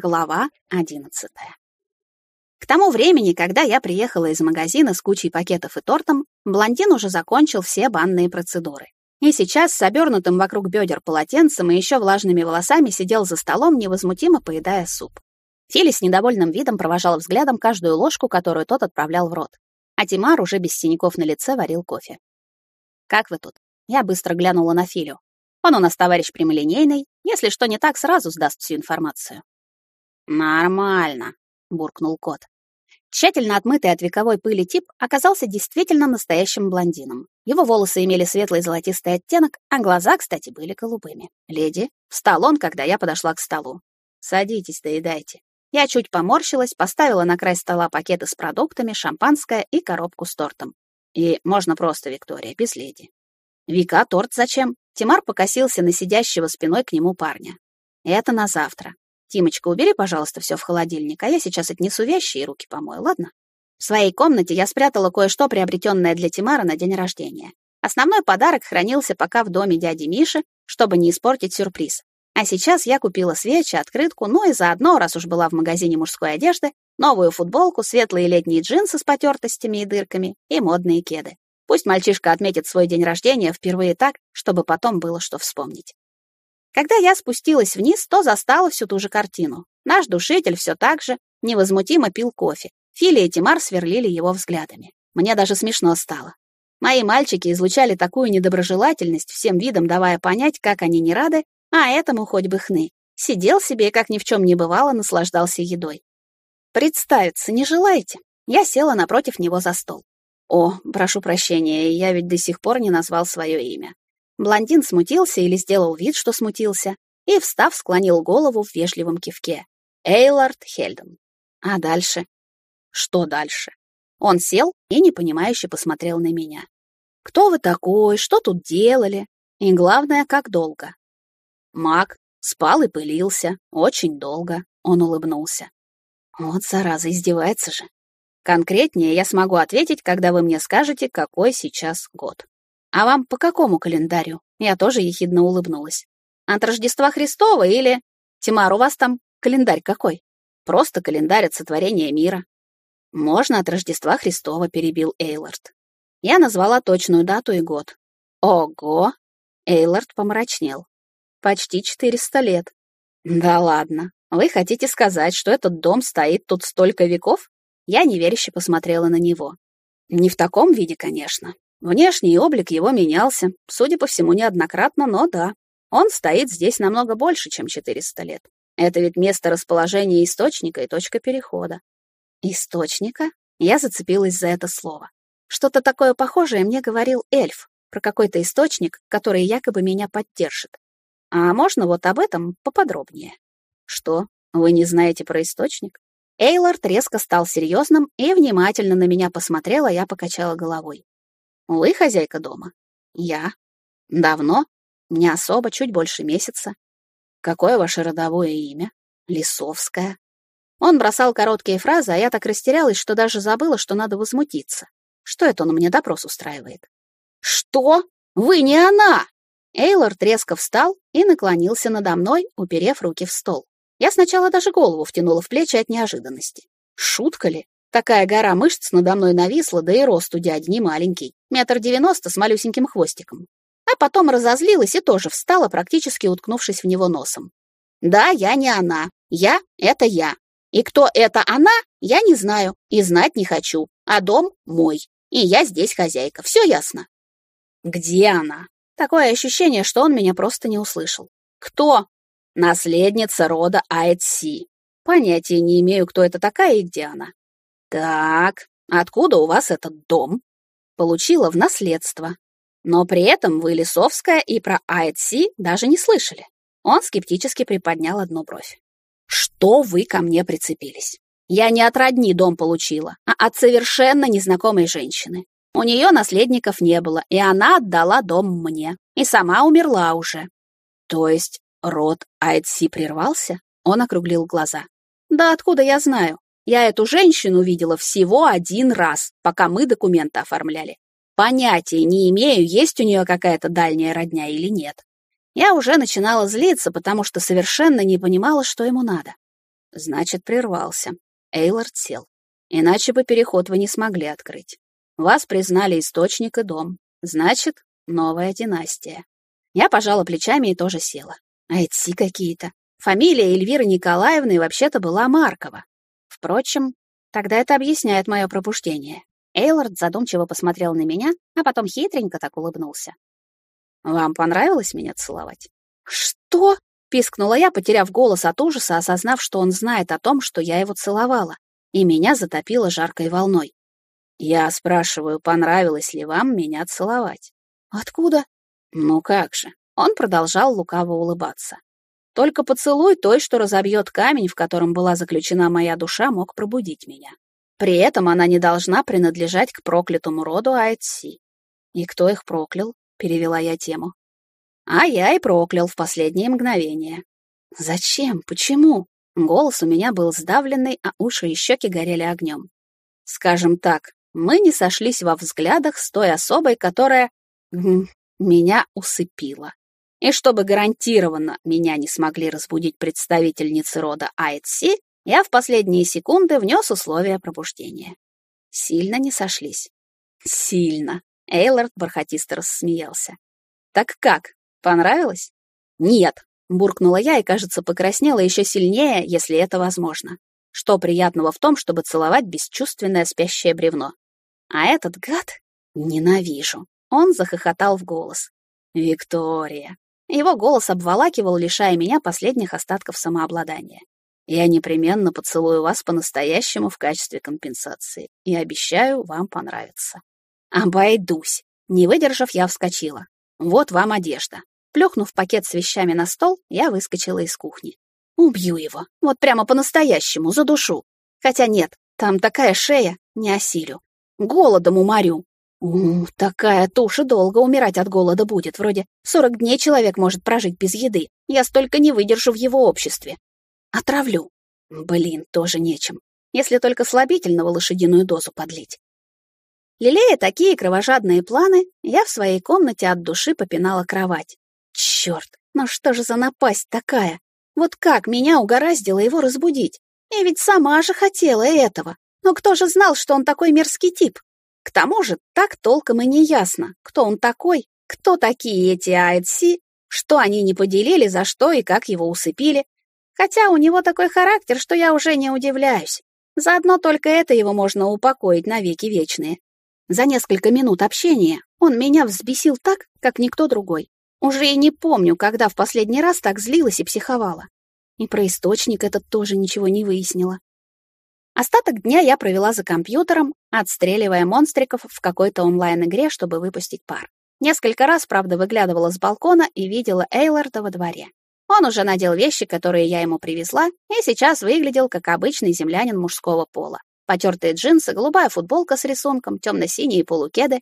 Глава одиннадцатая. К тому времени, когда я приехала из магазина с кучей пакетов и тортом, блондин уже закончил все банные процедуры. И сейчас с обернутым вокруг бедер полотенцем и еще влажными волосами сидел за столом, невозмутимо поедая суп. Фили с недовольным видом провожал взглядом каждую ложку, которую тот отправлял в рот. А Тимар уже без синяков на лице варил кофе. «Как вы тут?» Я быстро глянула на Филю. Он у нас товарищ прямолинейный, если что не так, сразу сдаст всю информацию. «Нормально», — буркнул кот. Тщательно отмытый от вековой пыли тип оказался действительно настоящим блондином. Его волосы имели светлый золотистый оттенок, а глаза, кстати, были голубыми. «Леди», — встал он, когда я подошла к столу. «Садитесь, доедайте». Я чуть поморщилась, поставила на край стола пакеты с продуктами, шампанское и коробку с тортом. И можно просто, Виктория, без леди. «Вика, торт зачем?» Тимар покосился на сидящего спиной к нему парня. «Это на завтра. «Тимочка, убери, пожалуйста, все в холодильник, а я сейчас отнесу вещи и руки помою, ладно?» В своей комнате я спрятала кое-что, приобретенное для Тимара на день рождения. Основной подарок хранился пока в доме дяди Миши, чтобы не испортить сюрприз. А сейчас я купила свечи, открытку, ну и заодно, раз уж была в магазине мужской одежды, новую футболку, светлые летние джинсы с потертостями и дырками и модные кеды. Пусть мальчишка отметит свой день рождения впервые так, чтобы потом было что вспомнить. Когда я спустилась вниз, то застала всю ту же картину. Наш душитель все так же невозмутимо пил кофе. Фили и Тимар сверлили его взглядами. Мне даже смешно стало. Мои мальчики излучали такую недоброжелательность, всем видом давая понять, как они не рады, а этому хоть бы хны. Сидел себе и, как ни в чем не бывало, наслаждался едой. «Представиться не желаете?» Я села напротив него за стол. «О, прошу прощения, я ведь до сих пор не назвал свое имя. Блондин смутился или сделал вид, что смутился, и, встав, склонил голову в вежливом кивке. Эйлард Хельден. А дальше? Что дальше? Он сел и непонимающе посмотрел на меня. Кто вы такой? Что тут делали? И главное, как долго? Маг спал и пылился. Очень долго. Он улыбнулся. Вот зараза, издевается же. Конкретнее я смогу ответить, когда вы мне скажете, какой сейчас год. «А вам по какому календарю?» Я тоже ехидно улыбнулась. «От Рождества Христова или...» «Тимар, у вас там календарь какой?» «Просто календарь от сотворения мира». «Можно от Рождества Христова», — перебил Эйлард. Я назвала точную дату и год. «Ого!» — Эйлард помрачнел. «Почти четыреста лет». «Да ладно. Вы хотите сказать, что этот дом стоит тут столько веков?» Я неверяще посмотрела на него. «Не в таком виде, конечно. Внешний облик его менялся, судя по всему, неоднократно, но да. Он стоит здесь намного больше, чем 400 лет. Это ведь место расположения источника и точка перехода. Источника? Я зацепилась за это слово. Что-то такое похожее мне говорил эльф про какой-то источник, который якобы меня поддержит. А можно вот об этом поподробнее? Что, вы не знаете про источник? Эйлорд резко стал серьезным и внимательно на меня посмотрел, а я покачала головой. Вы хозяйка дома? Я. Давно? Не особо, чуть больше месяца. Какое ваше родовое имя? Лисовская. Он бросал короткие фразы, а я так растерялась, что даже забыла, что надо возмутиться. Что это он мне допрос устраивает? Что? Вы не она! Эйлорд резко встал и наклонился надо мной, уперев руки в стол. Я сначала даже голову втянула в плечи от неожиданности. Шутка ли? Такая гора мышц надо мной нависла, да и рост у дяди не маленький, метр девяносто с малюсеньким хвостиком. А потом разозлилась и тоже встала, практически уткнувшись в него носом. Да, я не она. Я — это я. И кто это она, я не знаю и знать не хочу. А дом мой. И я здесь хозяйка. Все ясно? Где она? Такое ощущение, что он меня просто не услышал. Кто? Наследница рода Айтси. Понятия не имею, кто это такая и где она. Так, откуда у вас этот дом? Получила в наследство. Но при этом вы, Лисовская, и про Айтси даже не слышали. Он скептически приподнял одну бровь. Что вы ко мне прицепились? Я не от родни дом получила, а от совершенно незнакомой женщины. У нее наследников не было, и она отдала дом мне. И сама умерла уже. То есть род Айтси прервался? Он округлил глаза. Да откуда я знаю? Я эту женщину видела всего один раз, пока мы документы оформляли. Понятия не имею, есть у нее какая-то дальняя родня или нет. Я уже начинала злиться, потому что совершенно не понимала, что ему надо. Значит, прервался. Эйлорд сел. Иначе бы переход вы не смогли открыть. Вас признали источник и дом. Значит, новая династия. Я пожала плечами и тоже села. А эти какие-то. Фамилия Эльвиры Николаевны вообще-то была Маркова. Впрочем, тогда это объясняет мое пропущение. Эйлорд задумчиво посмотрел на меня, а потом хитренько так улыбнулся. «Вам понравилось меня целовать?» «Что?» — пискнула я, потеряв голос от ужаса, осознав, что он знает о том, что я его целовала, и меня затопило жаркой волной. «Я спрашиваю, понравилось ли вам меня целовать?» «Откуда?» «Ну как же». Он продолжал лукаво улыбаться. Только поцелуй той, что разобьет камень, в котором была заключена моя душа, мог пробудить меня. При этом она не должна принадлежать к проклятому роду Айтси. И кто их проклял? Перевела я тему. А я и проклял в последние мгновения. Зачем? Почему? Голос у меня был сдавленный, а уши и щеки горели огнем. Скажем так, мы не сошлись во взглядах с той особой, которая меня усыпила. И чтобы гарантированно меня не смогли разбудить представительницы рода Айтси, я в последние секунды внес условия пробуждения. Сильно не сошлись. Сильно. Эйлорд бархатисто рассмеялся. Так как, понравилось? Нет, буркнула я и, кажется, покраснела еще сильнее, если это возможно. Что приятного в том, чтобы целовать бесчувственное спящее бревно? А этот гад ненавижу. Он захохотал в голос. Виктория. Его голос обволакивал, лишая меня последних остатков самообладания. Я непременно поцелую вас по-настоящему в качестве компенсации и обещаю, вам понравится. Обойдусь. Не выдержав, я вскочила. Вот вам одежда. Плюхнув пакет с вещами на стол, я выскочила из кухни. Убью его. Вот прямо по-настоящему, за душу. Хотя нет, там такая шея, не осилю. Голодом уморю. Такая туша долго умирать от голода будет. Вроде сорок дней человек может прожить без еды. Я столько не выдержу в его обществе. Отравлю. Блин, тоже нечем. Если только слабительного лошадиную дозу подлить. Лелея такие кровожадные планы, я в своей комнате от души попинала кровать. Черт, ну что же за напасть такая? Вот как меня угораздило его разбудить? Я ведь сама же хотела этого. Но кто же знал, что он такой мерзкий тип? К тому же так толком и не ясно, кто он такой, кто такие эти Айдси, что они не поделили, за что и как его усыпили, Хотя у него такой характер, что я уже не удивляюсь. Заодно только это его можно упокоить навеки вечные. За несколько минут общения он меня взбесил так, как никто другой. Уже и не помню, когда в последний раз так злилась и психовала. И про источник этот тоже ничего не выяснила. Остаток дня я провела за компьютером, отстреливая монстриков в какой-то онлайн-игре, чтобы выпустить пар. Несколько раз, правда, выглядывала с балкона и видела Эйларда во дворе. Он уже надел вещи, которые я ему привезла, и сейчас выглядел как обычный землянин мужского пола. Потертые джинсы, голубая футболка с рисунком, темно-синие полукеды.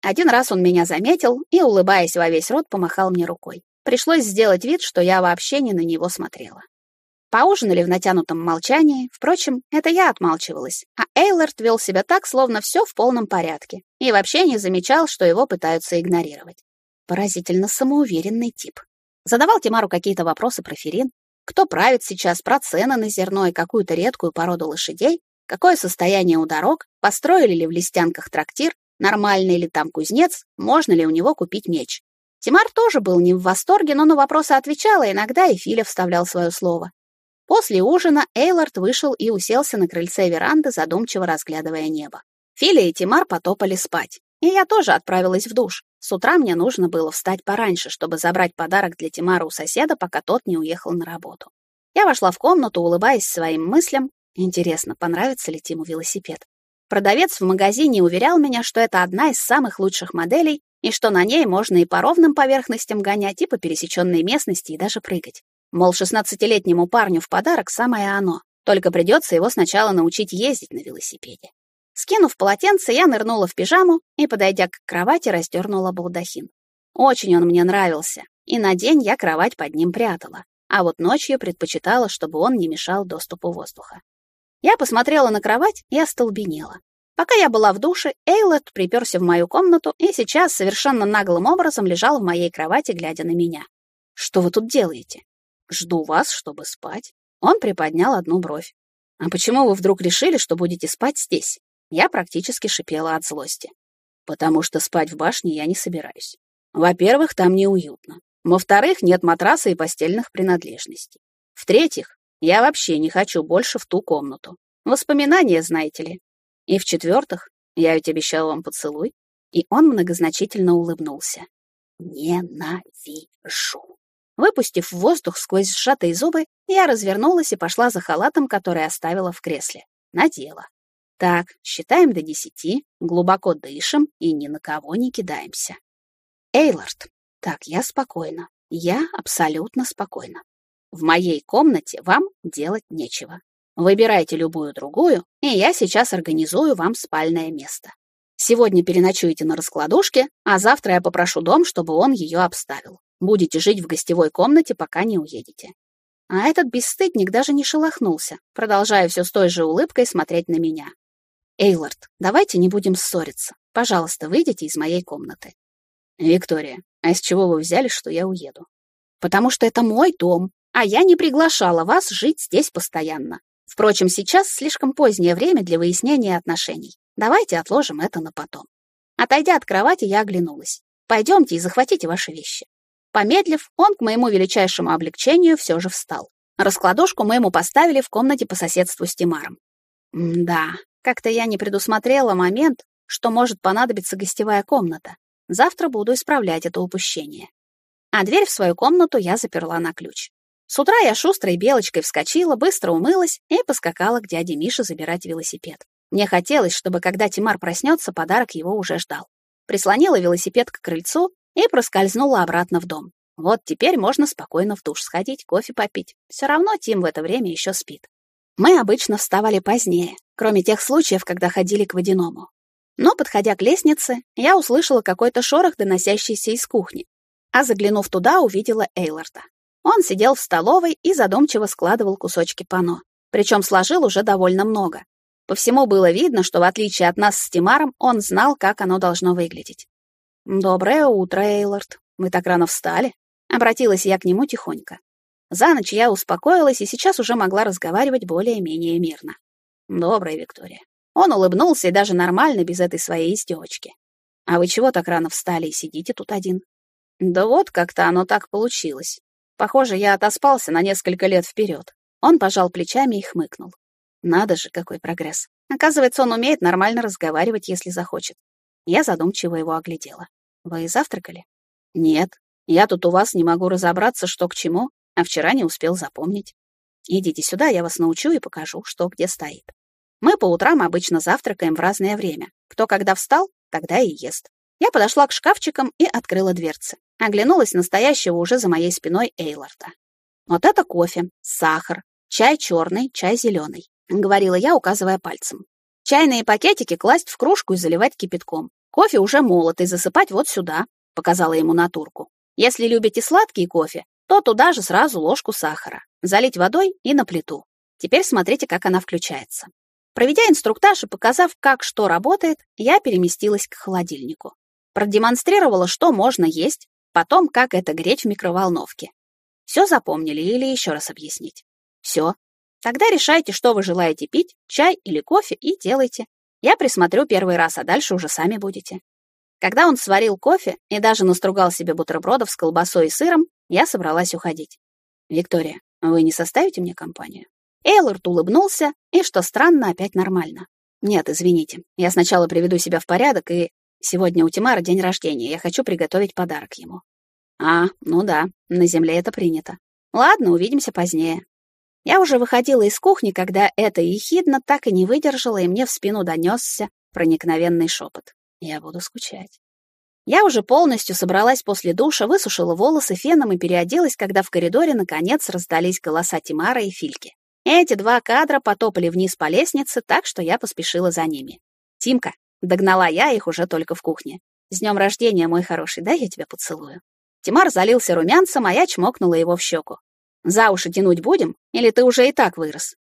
Один раз он меня заметил и, улыбаясь во весь рот, помахал мне рукой. Пришлось сделать вид, что я вообще не на него смотрела. Поужинали в натянутом молчании, впрочем, это я отмалчивалась, а Эйлард вел себя так, словно все в полном порядке, и вообще не замечал, что его пытаются игнорировать. Поразительно самоуверенный тип. Задавал Тимару какие-то вопросы про Ферин, кто правит сейчас, про цены на зерно и какую-то редкую породу лошадей, какое состояние у дорог, построили ли в листянках трактир, нормальный ли там кузнец, можно ли у него купить меч. Тимар тоже был не в восторге, но на вопросы отвечал, а иногда и Филя вставлял свое слово. После ужина Эйлард вышел и уселся на крыльце веранды, задумчиво разглядывая небо. Филя и Тимар потопали спать, и я тоже отправилась в душ. С утра мне нужно было встать пораньше, чтобы забрать подарок для Тимара у соседа, пока тот не уехал на работу. Я вошла в комнату, улыбаясь своим мыслям. Интересно, понравится ли Тиму велосипед? Продавец в магазине уверял меня, что это одна из самых лучших моделей, и что на ней можно и по ровным поверхностям гонять, и по пересеченной местности, и даже прыгать. Мол, 16-летнему парню в подарок самое оно, только придется его сначала научить ездить на велосипеде. Скинув полотенце, я нырнула в пижаму и, подойдя к кровати, расдернула балдахин. Очень он мне нравился, и на день я кровать под ним прятала, а вот ночью предпочитала, чтобы он не мешал доступу воздуха. Я посмотрела на кровать и остолбенела. Пока я была в душе, Эйлот приперся в мою комнату и сейчас совершенно наглым образом лежал в моей кровати, глядя на меня. «Что вы тут делаете?» «Жду вас, чтобы спать». Он приподнял одну бровь. «А почему вы вдруг решили, что будете спать здесь?» Я практически шипела от злости. «Потому что спать в башне я не собираюсь. Во-первых, там неуютно. Во-вторых, нет матраса и постельных принадлежностей. В-третьих, я вообще не хочу больше в ту комнату. Воспоминания, знаете ли. И в-четвертых, я ведь обещал вам поцелуй. И он многозначительно улыбнулся. Ненавижу. Выпустив воздух сквозь сжатые зубы, я развернулась и пошла за халатом, который оставила в кресле. Надела. Так, считаем до десяти, глубоко дышим и ни на кого не кидаемся. Эйлард. Так, я спокойна. Я абсолютно спокойна. В моей комнате вам делать нечего. Выбирайте любую другую, и я сейчас организую вам спальное место. Сегодня переночуете на раскладушке, а завтра я попрошу дом, чтобы он ее обставил. Будете жить в гостевой комнате, пока не уедете. А этот бесстыдник даже не шелохнулся, продолжая все с той же улыбкой смотреть на меня. «Эйлорд, давайте не будем ссориться. Пожалуйста, выйдите из моей комнаты». «Виктория, а из чего вы взяли, что я уеду?» «Потому что это мой дом, а я не приглашала вас жить здесь постоянно. Впрочем, сейчас слишком позднее время для выяснения отношений. Давайте отложим это на потом». Отойдя от кровати, я оглянулась. «Пойдемте и захватите ваши вещи». Помедлив, он, к моему величайшему облегчению, все же встал. Раскладушку мы ему поставили в комнате по соседству с Тимаром. да, как-то я не предусмотрела момент, что может понадобиться гостевая комната. Завтра буду исправлять это упущение. А дверь в свою комнату я заперла на ключ. С утра я шустрой белочкой вскочила, быстро умылась и поскакала к дяде Мише забирать велосипед. Мне хотелось, чтобы когда Тимар проснется, подарок его уже ждал. Прислонила велосипед к крыльцу и проскользнула обратно в дом. Вот теперь можно спокойно в душ сходить, кофе попить. Все равно Тим в это время еще спит. Мы обычно вставали позднее, кроме тех случаев, когда ходили к водяному. Но, подходя к лестнице, я услышала какой-то шорох, доносящийся из кухни, а заглянув туда, увидела Эйларда. Он сидел в столовой и задумчиво складывал кусочки пано, причем сложил уже довольно много. По всему было видно, что в отличие от нас с Тимаром, он знал, как оно должно выглядеть. «Доброе утро, Эйлорд. Мы так рано встали?» Обратилась я к нему тихонько. За ночь я успокоилась и сейчас уже могла разговаривать более-менее мирно. «Доброе, Виктория». Он улыбнулся и даже нормально, без этой своей издевочки. «А вы чего так рано встали и сидите тут один?» «Да вот как-то оно так получилось. Похоже, я отоспался на несколько лет вперед. Он пожал плечами и хмыкнул. Надо же, какой прогресс. Оказывается, он умеет нормально разговаривать, если захочет. Я задумчиво его оглядела. «Вы завтракали?» «Нет. Я тут у вас не могу разобраться, что к чему, а вчера не успел запомнить. Идите сюда, я вас научу и покажу, что где стоит. Мы по утрам обычно завтракаем в разное время. Кто когда встал, тогда и ест. Я подошла к шкафчикам и открыла дверцы. Оглянулась настоящего уже за моей спиной Эйларда. Вот это кофе, сахар, чай черный, чай зеленый, говорила я, указывая пальцем. Чайные пакетики класть в кружку и заливать кипятком. Кофе уже молотый засыпать вот сюда, показала ему натурку. Если любите сладкий кофе, то туда же сразу ложку сахара. Залить водой и на плиту. Теперь смотрите, как она включается. Проведя инструктаж и показав, как что работает, я переместилась к холодильнику. Продемонстрировала, что можно есть, потом, как это греть в микроволновке. Все запомнили или еще раз объяснить? Все. Тогда решайте, что вы желаете пить, чай или кофе, и делайте. Я присмотрю первый раз, а дальше уже сами будете. Когда он сварил кофе и даже настругал себе бутербродов с колбасой и сыром, я собралась уходить. «Виктория, вы не составите мне компанию?» Эйлорд улыбнулся, и, что странно, опять нормально. «Нет, извините, я сначала приведу себя в порядок, и сегодня у Тимара день рождения, я хочу приготовить подарок ему». «А, ну да, на земле это принято. Ладно, увидимся позднее. Я уже выходила из кухни, когда эта ехидна так и не выдержала, и мне в спину донесся проникновенный шепот. Я буду скучать. Я уже полностью собралась после душа, высушила волосы феном и переоделась, когда в коридоре наконец раздались голоса Тимара и Фильки. Эти два кадра потопали вниз по лестнице, так что я поспешила за ними. «Тимка», — догнала я их уже только в кухне. «С днем рождения, мой хороший, дай я тебя поцелую». Тимар залился румянцем, а я чмокнула его в щеку. За уши тянуть будем? Или ты уже и так вырос?»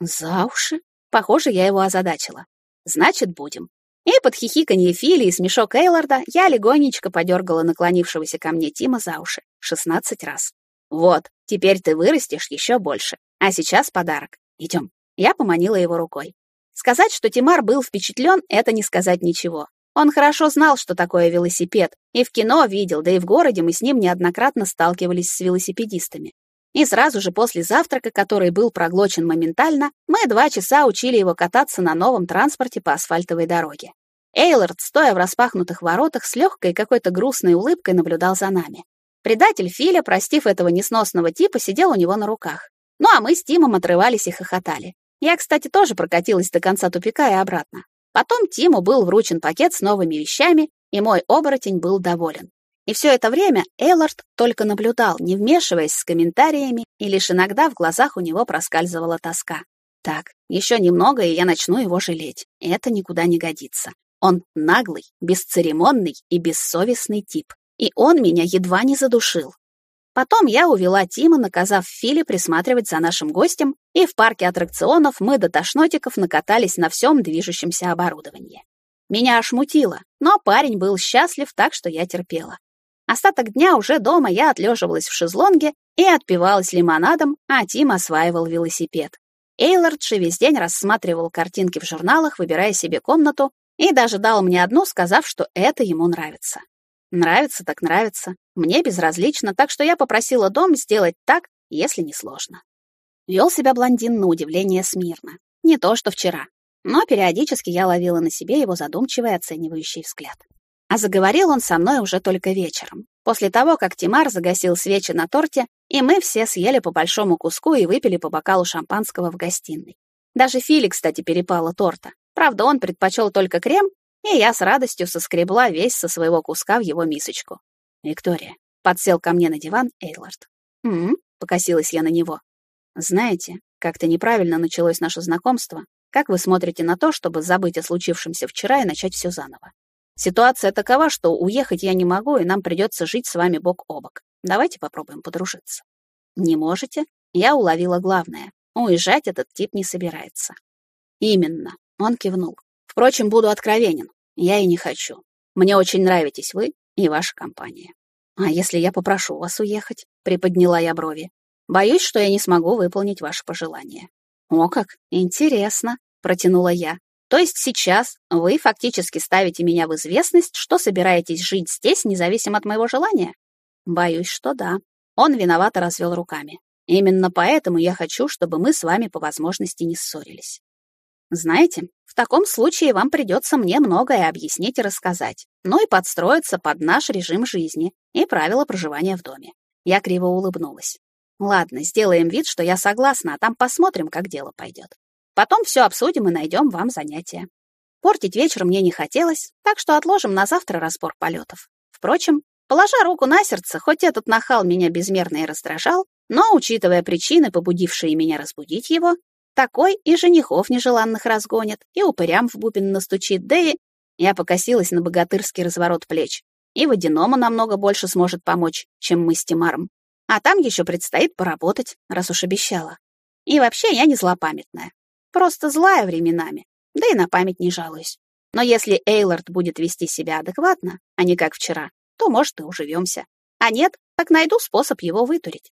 «За уши?» Похоже, я его озадачила. «Значит, будем». И под хихиканье Фили и смешок Эйларда я легонечко подергала наклонившегося ко мне Тима за уши. Шестнадцать раз. «Вот, теперь ты вырастешь еще больше. А сейчас подарок. Идем. Я поманила его рукой. Сказать, что Тимар был впечатлен, это не сказать ничего. Он хорошо знал, что такое велосипед, и в кино видел, да и в городе мы с ним неоднократно сталкивались с велосипедистами. И сразу же после завтрака, который был проглочен моментально, мы два часа учили его кататься на новом транспорте по асфальтовой дороге. Эйлорд, стоя в распахнутых воротах, с легкой какой-то грустной улыбкой наблюдал за нами. Предатель Филя, простив этого несносного типа, сидел у него на руках. Ну а мы с Тимом отрывались и хохотали. Я, кстати, тоже прокатилась до конца тупика и обратно. Потом Тиму был вручен пакет с новыми вещами, и мой оборотень был доволен. И все это время Эйлорд только наблюдал, не вмешиваясь с комментариями, и лишь иногда в глазах у него проскальзывала тоска. Так, еще немного, и я начну его жалеть. Это никуда не годится. Он наглый, бесцеремонный и бессовестный тип. И он меня едва не задушил. Потом я увела Тима, наказав Филе присматривать за нашим гостем, и в парке аттракционов мы до тошнотиков накатались на всем движущемся оборудовании. Меня аж мутило, но парень был счастлив, так что я терпела. Остаток дня уже дома я отлеживалась в шезлонге и отпивалась лимонадом, а Тим осваивал велосипед. Эйлорд же весь день рассматривал картинки в журналах, выбирая себе комнату, и даже дал мне одну, сказав, что это ему нравится. Нравится так нравится. Мне безразлично, так что я попросила дом сделать так, если не сложно. Вел себя блондин на удивление смирно. Не то, что вчера. Но периодически я ловила на себе его задумчивый оценивающий взгляд. А заговорил он со мной уже только вечером, после того, как Тимар загасил свечи на торте, и мы все съели по большому куску и выпили по бокалу шампанского в гостиной. Даже Фили, кстати, перепала торта. Правда, он предпочел только крем, и я с радостью соскребла весь со своего куска в его мисочку. «Виктория», — подсел ко мне на диван Эйлард. «М-м», покосилась я на него. «Знаете, как-то неправильно началось наше знакомство. Как вы смотрите на то, чтобы забыть о случившемся вчера и начать все заново? Ситуация такова, что уехать я не могу, и нам придется жить с вами бок о бок. Давайте попробуем подружиться». «Не можете?» Я уловила главное. Уезжать этот тип не собирается. «Именно», — он кивнул. Впрочем, буду откровенен. Я и не хочу. Мне очень нравитесь вы и ваша компания. А если я попрошу вас уехать? Приподняла я брови. Боюсь, что я не смогу выполнить ваше пожелание. О, как интересно, протянула я. То есть сейчас вы фактически ставите меня в известность, что собираетесь жить здесь, независимо от моего желания? Боюсь, что да. Он виновато развел руками. Именно поэтому я хочу, чтобы мы с вами по возможности не ссорились. Знаете, в таком случае вам придется мне многое объяснить и рассказать, ну и подстроиться под наш режим жизни и правила проживания в доме. Я криво улыбнулась. Ладно, сделаем вид, что я согласна, а там посмотрим, как дело пойдет. Потом все обсудим и найдем вам занятия. Портить вечер мне не хотелось, так что отложим на завтра разбор полетов. Впрочем, положа руку на сердце, хоть этот нахал меня безмерно и раздражал, но, учитывая причины, побудившие меня разбудить его, такой и женихов нежеланных разгонит, и упырям в бубен настучит, да и... Я покосилась на богатырский разворот плеч. И водяному намного больше сможет помочь, чем мы с Тимаром. А там еще предстоит поработать, раз уж обещала. И вообще я не злопамятная. Просто злая временами, да и на память не жалуюсь. Но если Эйлорд будет вести себя адекватно, а не как вчера, то, может, и уживемся. А нет, так найду способ его вытурить.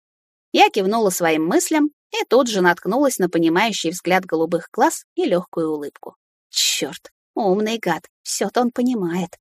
Я кивнула своим мыслям и тут же наткнулась на понимающий взгляд голубых глаз и легкую улыбку. Черт, умный гад, все-то он понимает.